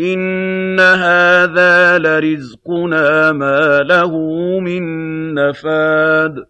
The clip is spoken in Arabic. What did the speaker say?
إِنَّ هَٰذَا لَرِزْقُنَا مَا لَهُ مِن نَّفَادٍ